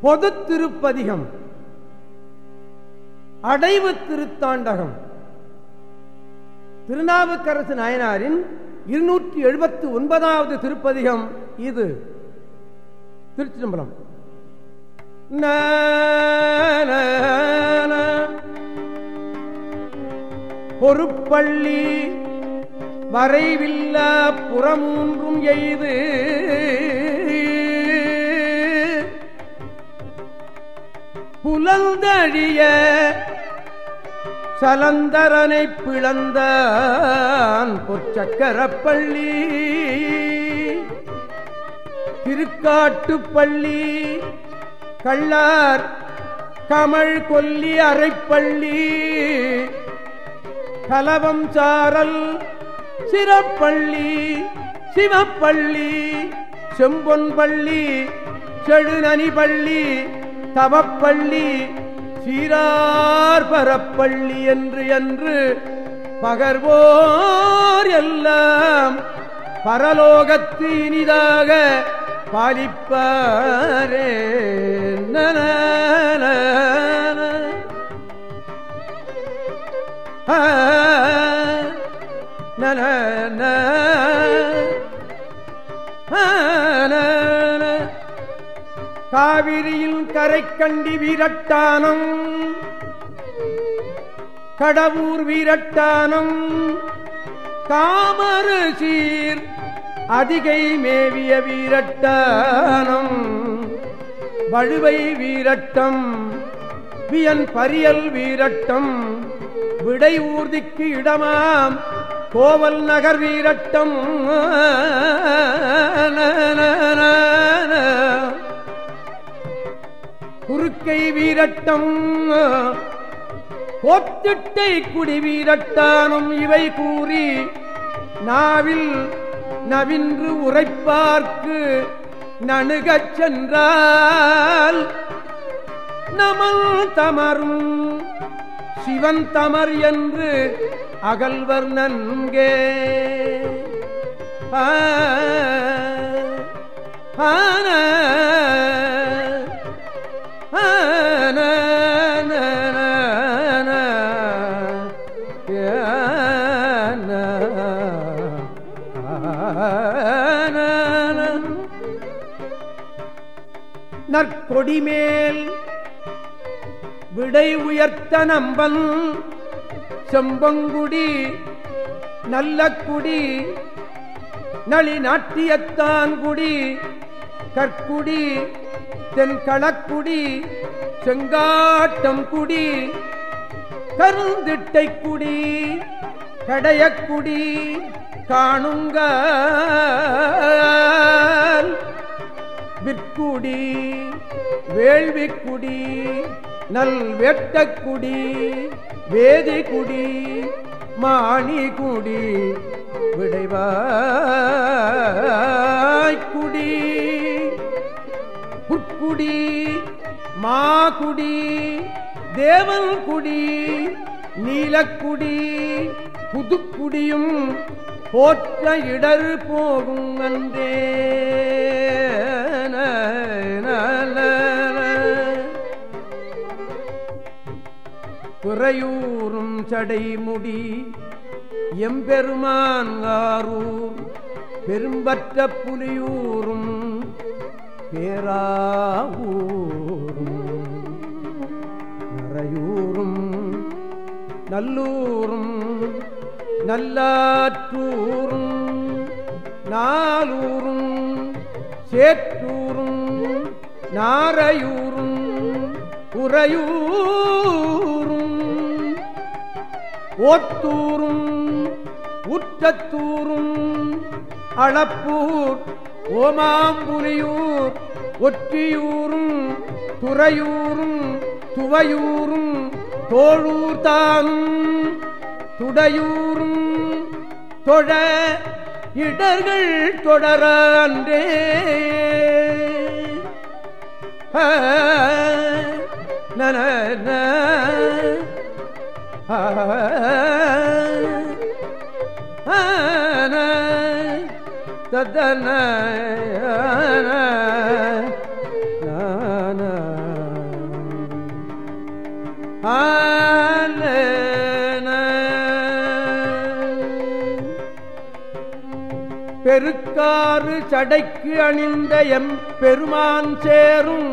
பொது திருப்பதிகம் அடைவு திருத்தாண்டகம். திருநாவுக்கரசு நாயனாரின் இருநூற்றி எழுபத்தி ஒன்பதாவது திருப்பதிகம் இது. திருச்சிதம்பரம். பொறுப்பள்ளி வரைவில்லா புறமூன்றும் எய்து. புலந்தழிய சலந்தரனை பிளந்தான் பொற்சக்கரப்பள்ளி. திருக்காட்டுப்பள்ளி கள்ளார் கமழ் கொல்லி அரைப்பள்ளி. கலவம் சாரல் சிறப்பள்ளி சிவப்பள்ளி செம்பொன்பள்ளி செழுநனி பள்ளி தவப்பள்ளி சீரார் பரப்பள்ளி என்று என்று பகர்வோர் எல்லாம் பரலோகத்து இனிதாக பாலிப்பாரே. நன நன காவிரியில் கரை கண்டி வீரட்டானம். கடவுர் வீரட்டானம். காமறு சீர் அதிகை மேவிய வீரட்டானம். வழுவை வீரட்டம் வியன் பரியல் வீரட்டம் விடை ஊர்திக்கு இடமாம் கோவல் நகர் வீரட்டம். கொற்கை வீரட்டம். கோத்திட்டை குடி வீரட்டானும் இவை கூறி நாவில் நவின்று உரைப்பார்க்கு நணுகச் சென்றால் நமல் தமரும் சிவன் தமர் என்று அகல்வர் நன்கே. ஆன கொடிமேல் விடை உயர்த்த நம்பன் செம்பங்குடி நல்ல குடி நளி நாட்டியத்தான் குடி கற்குடி தென்களக்குடி செங்காட்டம் குடி கருந்திட்டை குடி கடையக்குடி காணுங்க விற்குடி வேள்விக்குடி நல் வெட்டக்குடி வேதிக்குடி மாணிக்குடி விடைவாய்க்குடி. புற்குடி மாகுடி தேவன்குடி நீலக்குடி புதுக்குடியும் போற்ற இடர் போகும் அன்றே. உறையூரும் சடைமுடி எம்பெருமான்காரூர் பெரும்பற்ற புலியூரும் பேராவூரும் நரையூரும் நல்லூரும் நல்லாற்றூரும் நாலூரும் சேற்றூரும் நாரையூரும் உறையூர் ஓத்தூரும் உற்றத்தூரும் அளப்பூர் ஓமாம்புலியூர் ஒற்றியூரும் துறையூரும் துவையூரும் தோழூர் தானும் துடையூரும் தொழ இடர்கள் தொடரன்றே நன தத்தன பெருக்காறு சடைக்கு அணிந்த எம் பெருமான் சேரும்.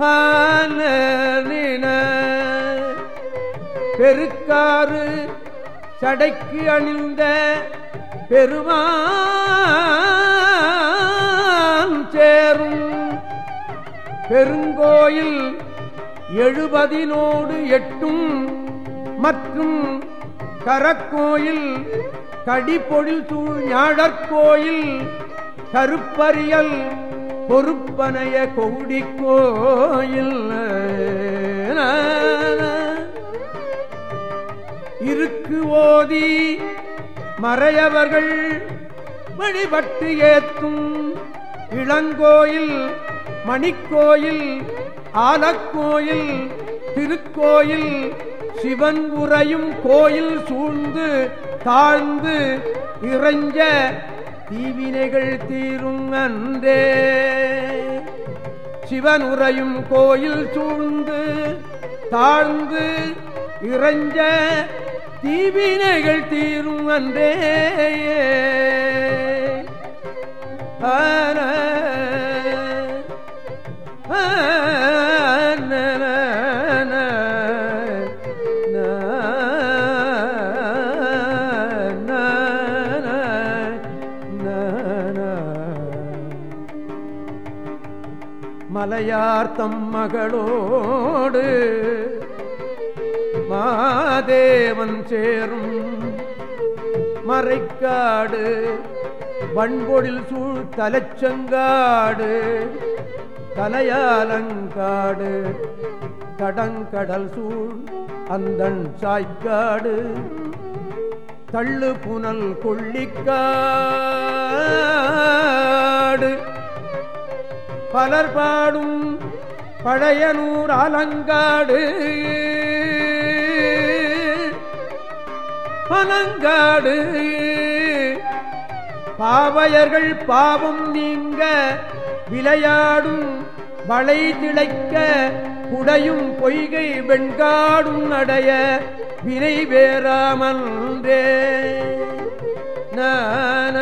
ஹான பெருக்காறு சடைக்கு அணிந்த பெருமான் சேரும். பெருங்கோயில் எழுபதினோடு எட்டும் மற்றும் கரக்கோயில் கடிப்பொழில் சூழ் ஞாழற்கோயில் கருப்பறியல் பொறுப்பனைய கொடி ஓதி மறையவர்கள் வழிபட்டு ஏத்தும் இளங்கோயில் மணிக்கோயில் ஆலக்கோயில் திருக்கோயில் சிவன் உறையும் கோயில் சூழ்ந்து தாழ்ந்து இறைஞ்ச தீவினைகள் தீரும் அன்றே. சிவன் உறையும் கோயில் சூழ்ந்து தாழ்ந்து இறைஞ்ச தீவினைகள் தீரும் அன்றே ஆன மலையார் தம் மகளோடு மகாதேவன் சேரும் மறைக்காடு வன்பொழில் சூழ் தலைச்சங்காடு தலையாலங்காடு தடங்கடல் சூழ் அந்தன் சாய்க்காடு தள்ளு புனல் கொள்ளிக்காடு. பலர் பாடும் பழையனூர் அலங்காடு பானங்காடு பாவையர்கள் பாவம் நீங்க விளையாடும் வளை திளைக்க குடையும் பொய்கை வெண்காடும் அடைய வினை வேறாமன்றே. நான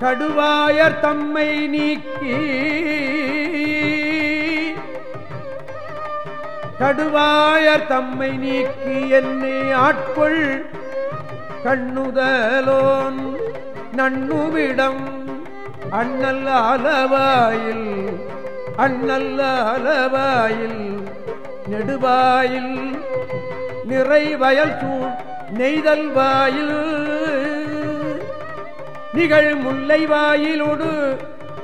கடுவாயர் தம்மை நீக்கி. கடுவாயர் தம்மை நீக்கி என்னை ஆட்கொள். கண்ணுதலோன் நண்ணுவிடம் அண்ணல்ல அளவாயில் அண்ணல்ல அளவாயில் நெடுவாயில் நிறைவயல் சூழ் நெய்தல் வாயில். திகழ் முல்லை வாயிலோடு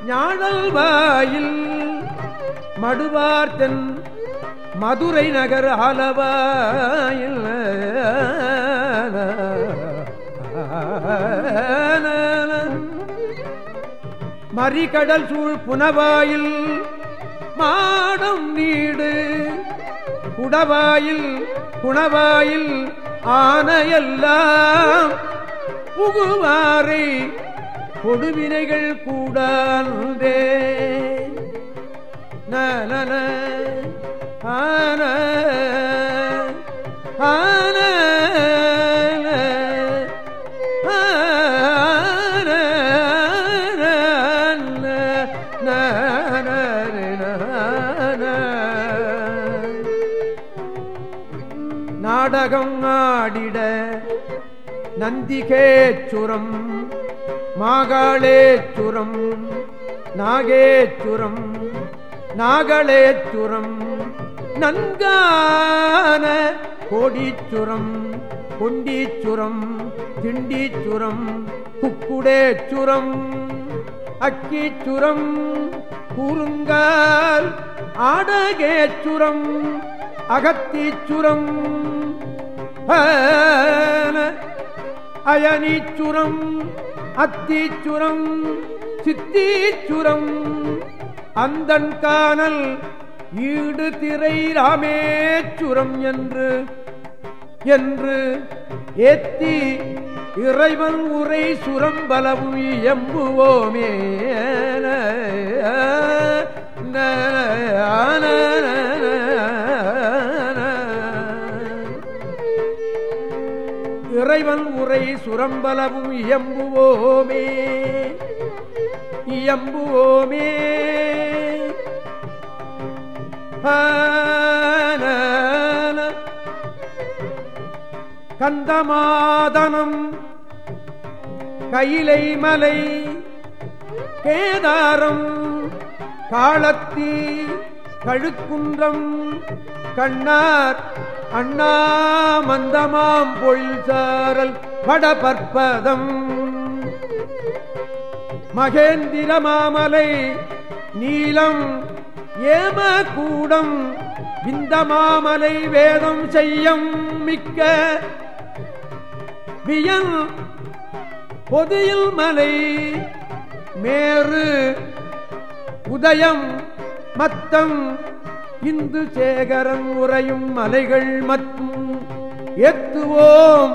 ஞாழல் வாயில் மடுவார்த்தன் மதுரை நகர் ஆலவாயில். மறிகடல் சூழ் புனவாயில் மாடம் நீடு குடவாயில் குணவாயில் ஆனையெல்லாம் புகுவாரை கொடுவினைகள் கூடாந்தே. நல ஆன ஆன நாடகம் ஆடிட நந்திகேச்சுரம் மாகாளேச்சுரம் நாகேச்சுரம் நாகளேச்சுரம் நன்கான கோடீச்சுரம் கொண்டீச்சுரம் திண்டீச்சுரம் குக்குடேச்சுரம் அக்கீச்சுரம் கூறுங்கால் ஆடகேச்சுரம் அகத்தீச்சுரம் அயனீச்சுரம் அத்தீச்சுரம் சித்தீச்சுரம் அந்தன் காணல் ஈடு திரை ராமேச்சுரம் என்று என்று ஏத்தி இறைவன் உரை சுரம்பலவும் எம்புவோமே புறம்பலவும் இயம்புவோமே. இயம்புவோமே. கந்தமாதனம் கையிலை மலை கேதாரம் காலத்தி கழுக்குன்றம் கண்ணார் அண்ணா மந்தமாம் பொழில் சாரல் படபற்பதம். மகேந்திர மாமலை நீலம் ஏம கூடம் இந்த மாமலை வேதம் செய்யம் மிக்க வியல் பொதியில் மலை. மேறு உதயம் மத்தம் இந்து சேகரன் உறையும் மலைகள் மற்றும் எத்துவோம்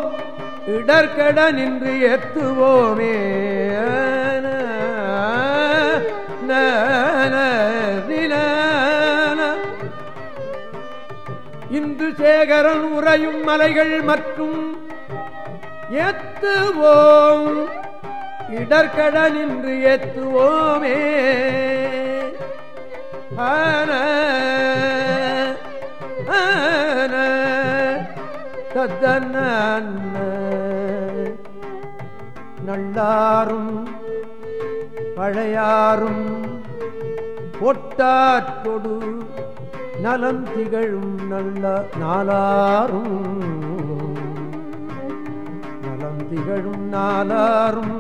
இடர்கட நின்று எத்துவோமே இந்து சேகரன் உறையும் மலைகள் மற்றும் எத்துவோம் இடர்கட நின்று எத்துவோமே ஆன ஆன கதன நல்லாரும் பழையாரும் பொட்டாற்றொடு நலம் திகழும் நல்ல நாளாரும். நலம் திகழும் நாளாரும்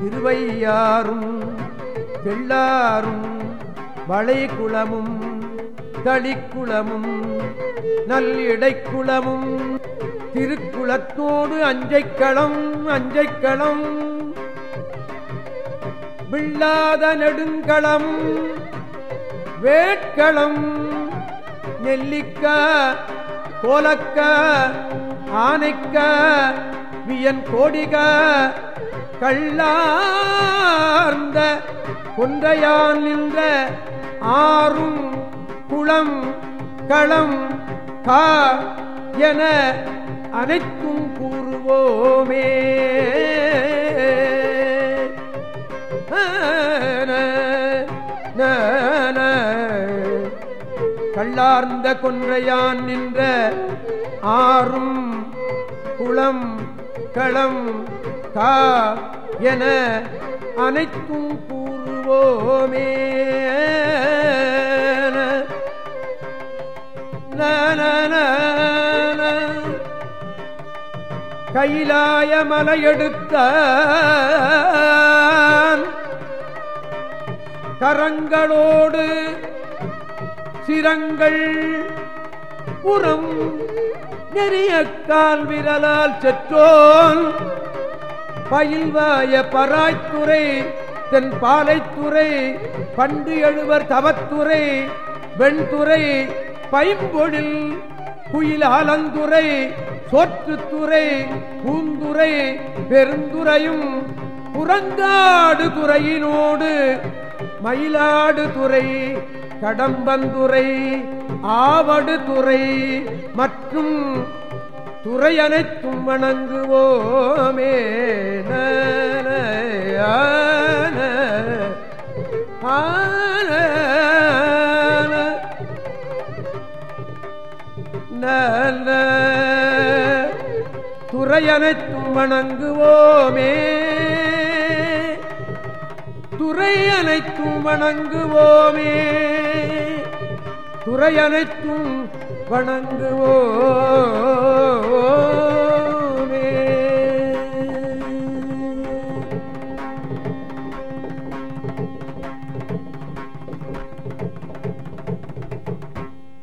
திருவையாரும் வெள்ளாரும் வளைகுளமும் தளிக்குளமும் நல்லிடைக்குளமும் திருக்குளத்தோடு அஞ்சைக்களம் அஞ்சைக்களம். வில்லாத நெடுங்களம் வேட்களம் நெல்லிக்க கோலக்க ஆனைக்க வியன் கோடிக கள்ளார்ந்த கொன்றையான் நின்ற ஆறும் குளம் களம் கா என அனைத்தும் கூறுவோமே. கள்ளார்ந்த கொன்றையான் நின்ற ஆறும் குளம் களம் கா என அனைத்தும் கூறுவோமே. கைலாய மலையெடுத்த கரங்களோடு சிரங்கள் புறம் நெறிய கால் விரலால் செற்றோல் பயில்வாய பராய்த்துறை தென் பாலைத்துறை பண்டு எழுவர் தவத்துறை வெண்துறை பைம்பொழில் குயில் ஆலந்துறை சோற்றுத்துறை பூந்துறை பெருந்துறையும் புறங்காடு துறையினோடு மயிலாடு துறை கடம்பந்துறை ஆவடு துறை மற்றும் துறை அனைத்தும் வணங்குவோமே. துறை அனைத்தும் வணங்குவோமே. துறை அனைத்தும் வணங்குவோமே. துறை அனைத்தும் வணங்குவோம்.